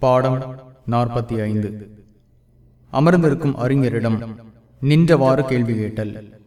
பாடம் நாற்பத்தி ஐந்து. அமர்ந்திருக்கும் அறிஞரிடம் நின்றவாறு கேள்வி கேட்டல்.